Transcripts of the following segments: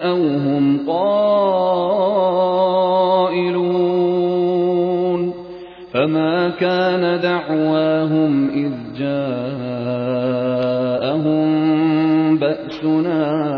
أَوْ هُمْ قَائِلُونَ فَمَا كَانَ دَعْوَاهُمْ إِذْ جَاءَهُم بَأْسُنَا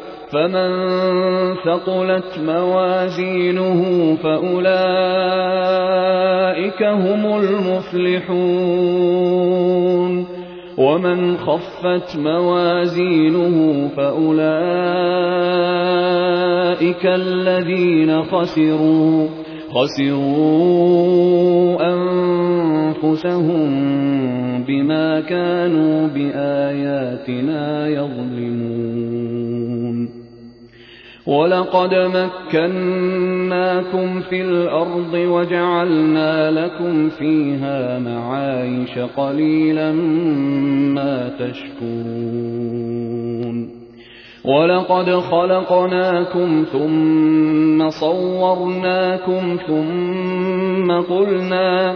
فَمَن ثَقُلَتْ مَوَازِينُهُ فَأُولَٰئِكَ هُمُ الْمُفْلِحُونَ. وَمَنْ خَفَّتْ مَوَازِينُهُ فَأُولَٰئِكَ الَّذِينَ خَسِرُوا أَنفُسَهُم بِمَا كَانُوا بِآيَاتِنَا يَظْلِمُونَ. وَلَقَدْ مَكَّنَّاكُمْ فِي الْأَرْضِ وَجَعَلْنَا لَكُمْ فِيهَا مَعَايِشَ ۗ قَلِيلًا مَّا تَشْكُرُونَ وَلَقَدْ خَلَقْنَاكُمْ ثُمَّ صَوَّرْنَاكُمْ ثُمَّ قُلْنَا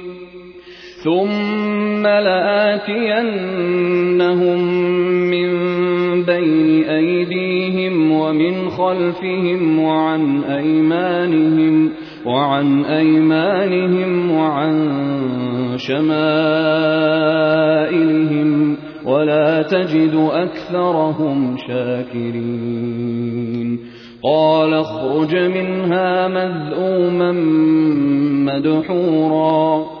ثُمَّ لَآتِيَنَّهُم مِّن بَيْنِ أَيْدِيهِمْ وَمِنْ خَلْفِهِمْ وَعَنْ أَيْمَانِهِمْ وَعَن شَمَائِلِهِمْ ۖ وَلَا تَجِدُ أَكْثَرَهُمْ شَاكِرِينَ قَالَ اخْرُجْ مِنْهَا مَذْءُومًا مَّدْحُورًا ۖ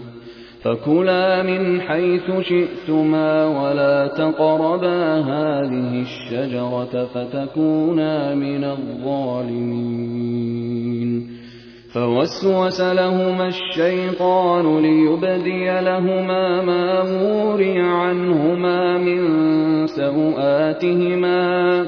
فَكُلَا مِنْ حَيْثُ شِئْتُمَا وَلَا تَقْرَبَا هَٰذِهِ الشَّجَرَةَ فَتَكُونَا مِنَ الظَّالِمِينَ. فَوَسْوَسَ لَهُمَا الشَّيْطَانُ لِيُبْدِيَ لَهُمَا مَا وُورِيَ عَنْهُمَا مِن سَوْآتِهِمَا ۖ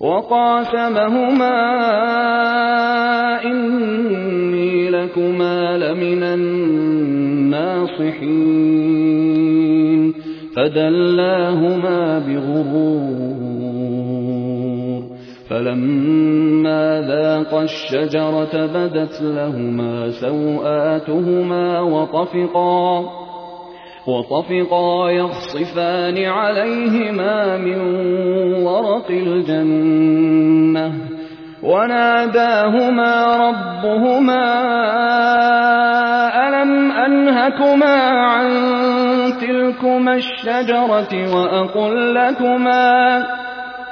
وقاسمهما إني لكما لمن الناصحين. فدلاهما بغرور فلما ذاقا الشجرة بدت لهما سوآتهما وطفقا. وطفقا يخصفان عليهما من ورق الجنة وناداهما ربهما ألم أنهكما عن تلكما الشجرة وأقل لكما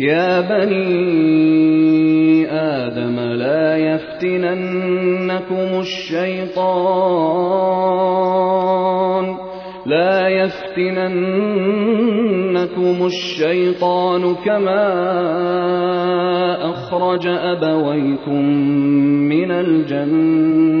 يا بني آدم لا يفتننكم الشيطان لا يفتننكم الشيطان كما أخرج أبويكم من الجنة.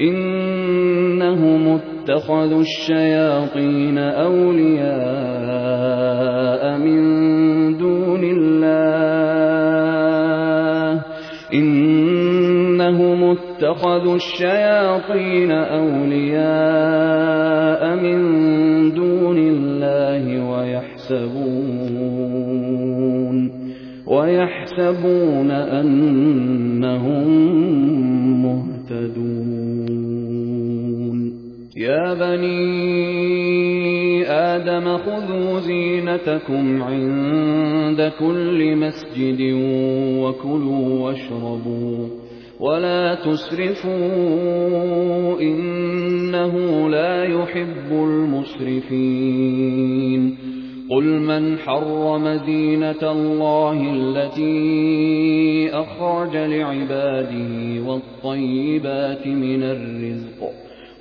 إنهم اتخذوا الشياطين أولياء من دون الله. إنهم اتخذوا الشياطين أولياء من دون الله ويحسبون ويحسبون أنهم بني آدم خذوا زينتكم عند كل مسجد وكلوا واشربوا ولا تسرفوا إنه لا يحب المسرفين قل من حرم زينة الله التي أخرج لعباده والطيبات من الرزق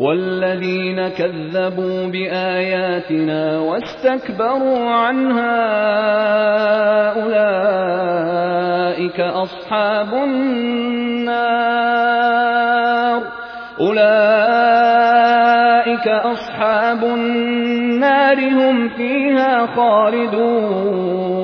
والذين كذبوا بآياتنا واستكبروا عنها أولئك أصحاب النار أولئك أصحاب النار هم فيها خالدون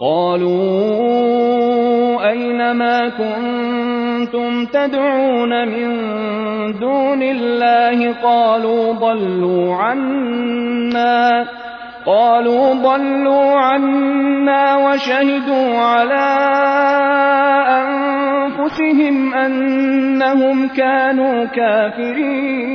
قالوا أين ما كنتم تدعون من دون الله قالوا ضلوا عنا قالوا ضلوا عنا وشهدوا على أنفسهم أنهم كانوا كافرين.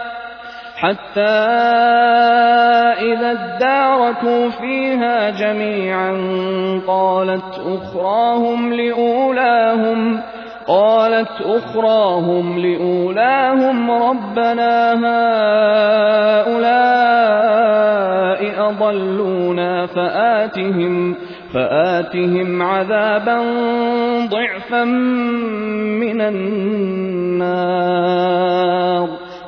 حتى إذا اداركوا فيها جميعا قالت أخراهم لأولاهم قالت أخراهم لأولاهم ربنا هؤلاء أضلونا فآتهم فآتهم عذابا ضعفا من النار.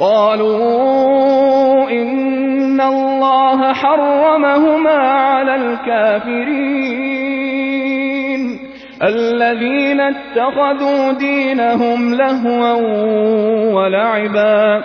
قالوا إن الله حرمهما على الكافرين. الذين اتخذوا دينهم لهوا ولعبا.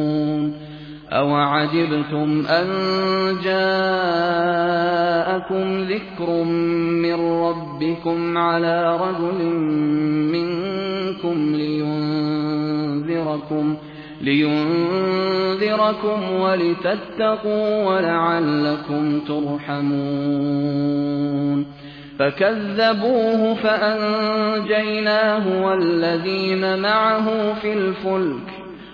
أوعجبتم أن جاءكم ذكر من ربكم على رجل منكم لينذركم لينذركم ولتتقوا ولعلكم ترحمون فكذبوه فأنجيناه والذين معه في الفلك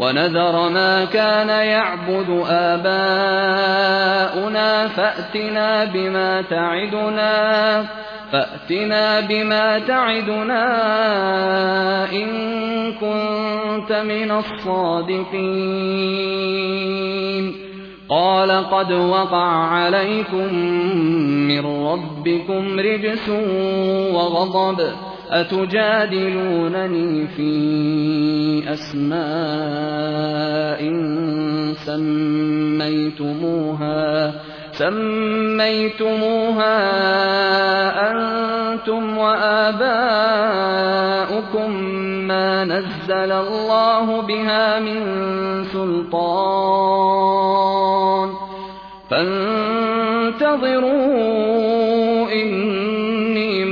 ونذر ما كان يعبد آباؤنا فأتنا بما تعدنا فأتنا بما تعدنا إن كنت من الصادقين. قال قد وقع عليكم من ربكم رجس وغضب. أتجادلونني في أسماء سميتموها سميتموها أنتم وآباؤكم ما نزل الله بها من سلطان فانتظروا إني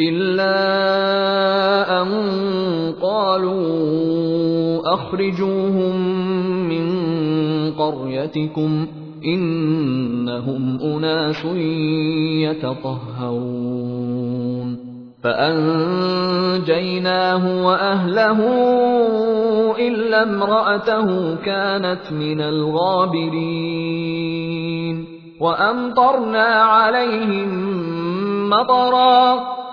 إلا أن قالوا أخرجوهم من قريتكم إنهم أناس يتطهرون. فأنجيناه وأهله إلا امرأته كانت من الغابرين. وأمطرنا عليهم مطرا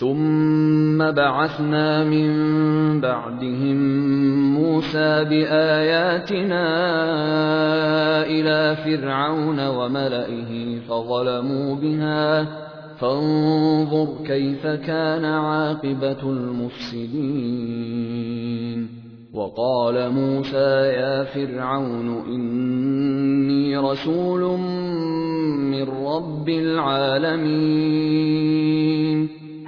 ثم بعثنا من بعدهم موسى بآياتنا إلى فرعون وملئه فظلموا بها فانظر كيف كان عاقبة المفسدين وقال موسى يا فرعون إني رسول من رب العالمين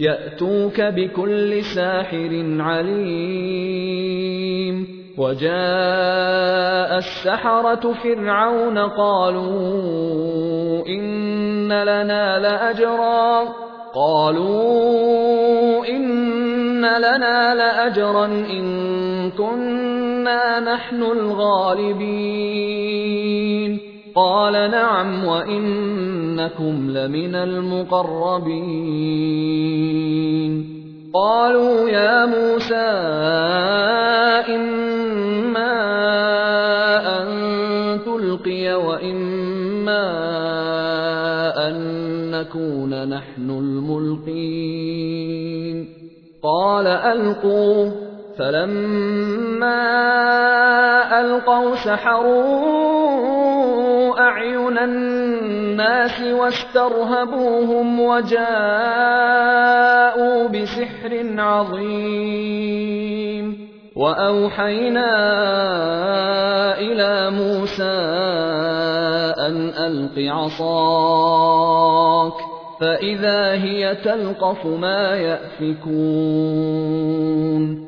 يأتوك بكل ساحر عليم. وجاء السحرة فرعون قالوا إن لنا لأجرا. قالوا إن لنا لأجرا إن كنا نحن الغالبين. قال نعم وإنكم لمن المقربين. قالوا يا موسى إما أن تلقي وإما أن نكون نحن الملقين. قال ألقوا. فَلَمَّا أَلْقَوْا سَحَرُوا أَعْيُنَ النَّاسِ وَاسْتَرْهَبُوهُمْ وَجَاءُوا بِسِحْرٍ عَظِيمٍ. وَأَوْحَيْنَا إِلَىٰ مُوسَىٰ أَنْ أَلْقِ عَصَاكَ فَإِذَا هِيَ تَلْقَفُ مَا يَأْفِكُونَ.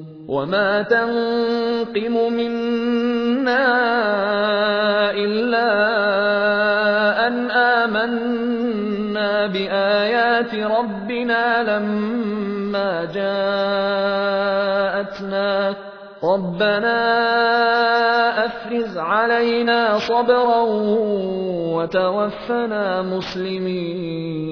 وما تنقم منا إلا أن آمنا بآيات ربنا لما جاءتنا ربنا أفرز علينا صبرا وتوفنا مسلمين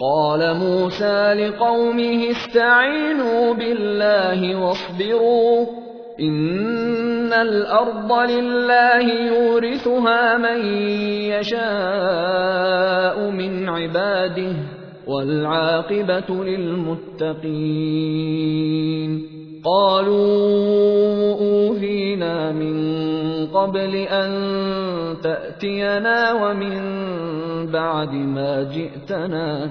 قال موسى لقومه استعينوا بالله واصبروا إن الأرض لله يورثها من يشاء من عباده والعاقبة للمتقين. قالوا أوذينا من قبل أن تأتينا ومن بعد ما جئتنا.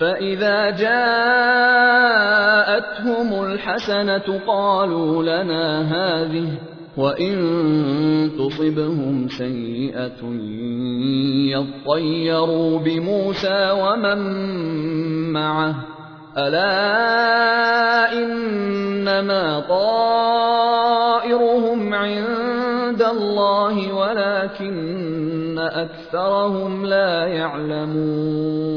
فإذا جاءتهم الحسنة قالوا لنا هذه وإن تصبهم سيئة يطيروا بموسى ومن معه ألا إنما طائرهم عند الله ولكن أكثرهم لا يعلمون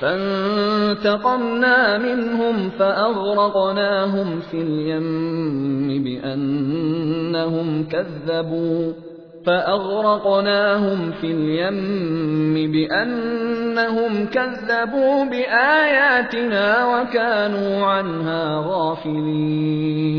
فَانتَقَمْنَا مِنْهُمْ فَأَغْرَقْنَاهُمْ فِي الْيَمِّ بِأَنَّهُمْ كَذَّبُوا فأغرقناهم في اليم بأنهم كذبوا بآياتنا وكانوا عنها غافلين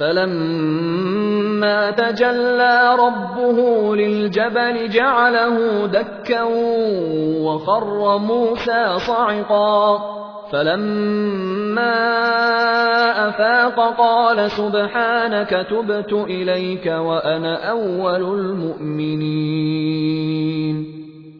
فَلَمَّا تَجَلَّىٰ رَبُّهُ لِلْجَبَلِ جَعَلَهُ دَكًّا وَخَرَّ مُوسَىٰ صَعِقًا. فَلَمَّا أَفَاقَ قَالَ سُبْحَانَكَ تُبْتُ إِلَيْكَ وَأَنَا أَوَّلُ الْمُؤْمِنِينَ.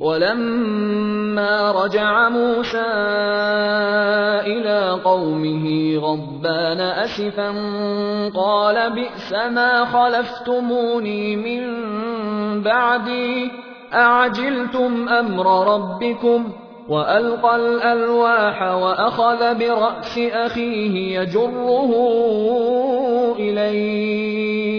ولما رجع موسى إلى قومه غضبان أسفا قال بئس ما خلفتموني من بعدي أعجلتم أمر ربكم وألقى الألواح وأخذ برأس أخيه يجره إليه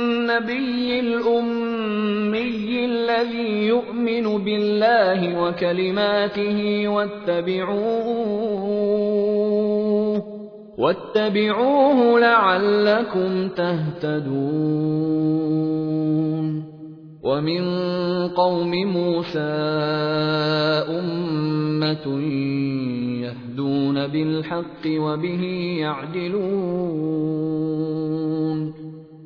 النبي الأمي الذي يؤمن بالله وكلماته واتبعوه واتبعوه لعلكم تهتدون. ومن قوم موسى أمة يهدون بالحق وبه يعدلون.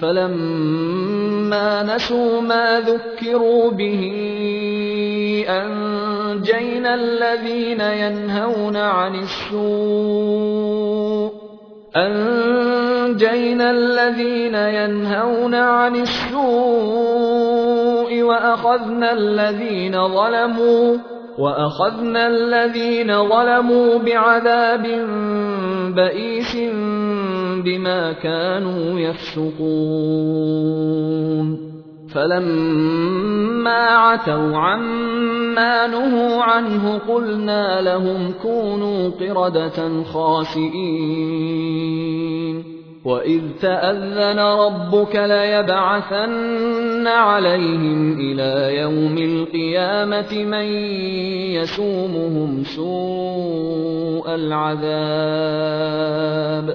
فلما نسوا ما ذكروا به أنجينا الذين ينهون عن السوء أنجينا الذين ينهون عن السوء وأخذنا الذين ظلموا وأخذنا الذين ظلموا بعذاب بئيس بما كانوا يفسقون. فلما عتوا عما نهوا عنه قلنا لهم كونوا قردة خاسئين. وَإِذْ تَأَذَّنَ رَبُّكَ لَيَبْعَثَنَّ عَلَيْهِمْ إِلَىٰ يَوْمِ الْقِيَامَةِ مَن يَسُومُهُمْ سُوءَ الْعَذَابِ ۗ.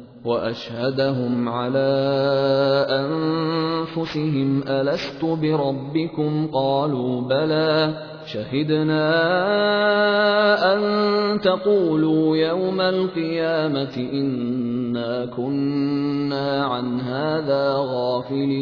وَأَشْهَدَهُمْ عَلَىٰ أَنفُسِهِمْ أَلَسْتُ بِرَبِّكُمْ ۖ؟ قَالُوا بَلَىٰ. شَهِدْنَا أَن تَقُولُوا يَوْمَ الْقِيَامَةِ إِنَّا كُنَّا عَنْ هَٰذَا غَافِلِينَ.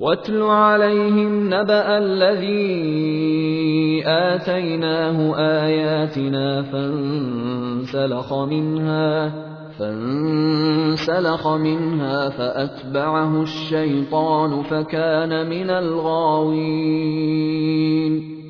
واتل عليهم نبأ الذي آتيناه آياتنا فانسلخ منها فانسلخ منها فأتبعه الشيطان فكان من الغاوين.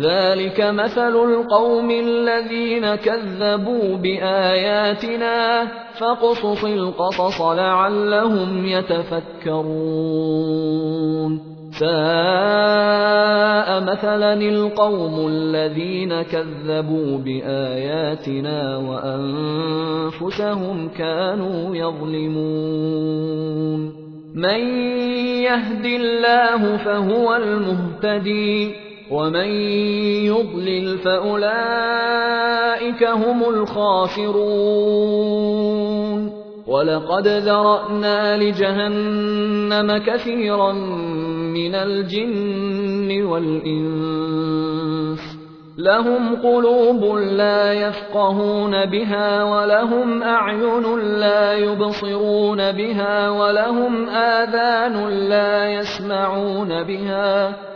ذلك مثل القوم الذين كذبوا بآياتنا فاقصص القصص لعلهم يتفكرون ساء مثلا القوم الذين كذبوا بآياتنا وأنفسهم كانوا يظلمون من يهد الله فهو المهتدي ومن يضلل فأولئك هم الخاسرون. ولقد ذرأنا لجهنم كثيرا من الجن والإنس. لهم قلوب لا يفقهون بها ولهم أعين لا يبصرون بها ولهم آذان لا يسمعون بها.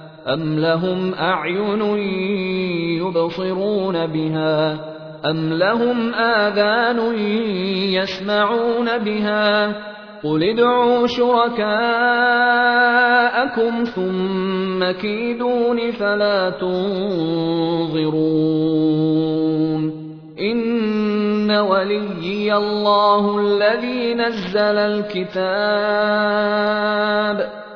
أم لهم أعين يبصرون بها أم لهم آذان يسمعون بها قل ادعوا شركاءكم ثم كيدون فلا تنظرون إن وليي الله الذي نزل الكتاب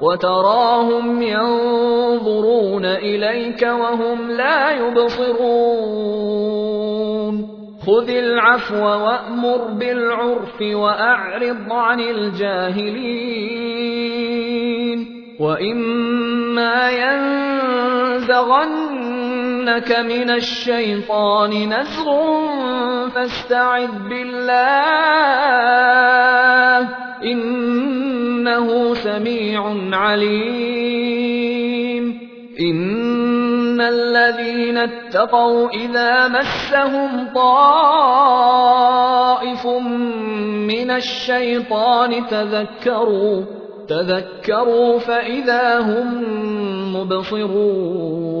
وتراهم ينظرون إليك وهم لا يبصرون. خذ العفو وأمر بالعرف وأعرض عن الجاهلين. وإما ينزغنك من الشيطان نزغ فاستعذ بالله. إنه سميع عليم. إن الذين اتقوا إذا مسهم طائف من الشيطان تذكروا تذكروا فإذا هم مبصرون.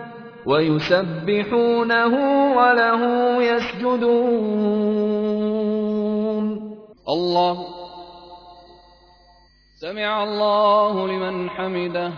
ويسبحونه وله يسجدون. الله. سمع الله لمن حمده.